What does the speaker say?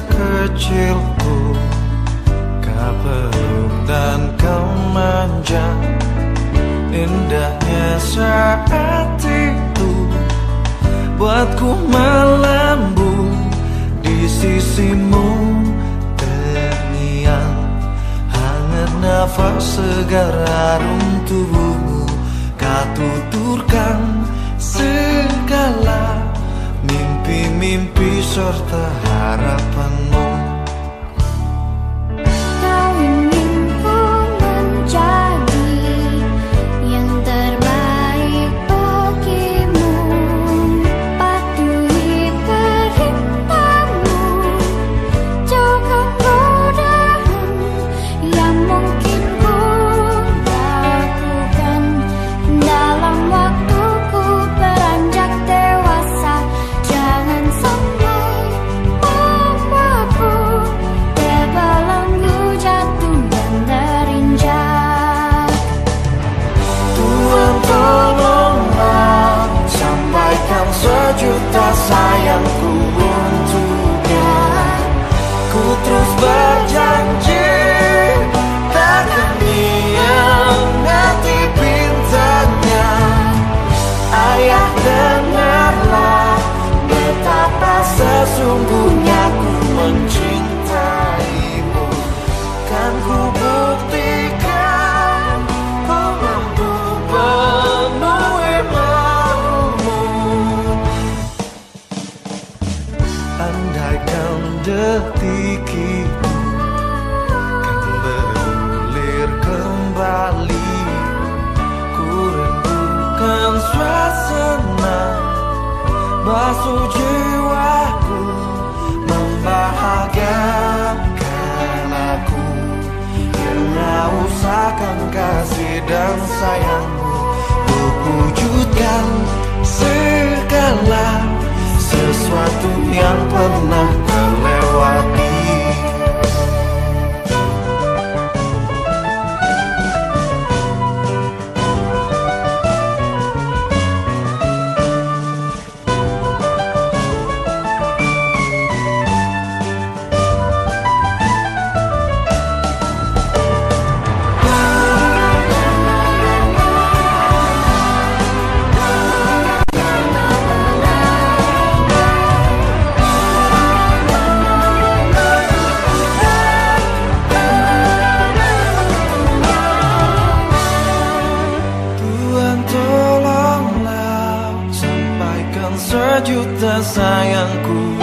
kecilku Kau peluk dan kau manja. Indahnya saat itu Buatku melambung di sisimu. Terngiang hangat nafas segar harum tubuhmu Kau tuturkan segala mimpi-mimpi serta harapanmu detik itu Kan berulir kembali. Ku rindukan suasana Basuh jiwaku Membahagiakan aku. Yang usahakan kasih dan sayangmu Untuk wujudkan segala sesuatu yang pernah sejuta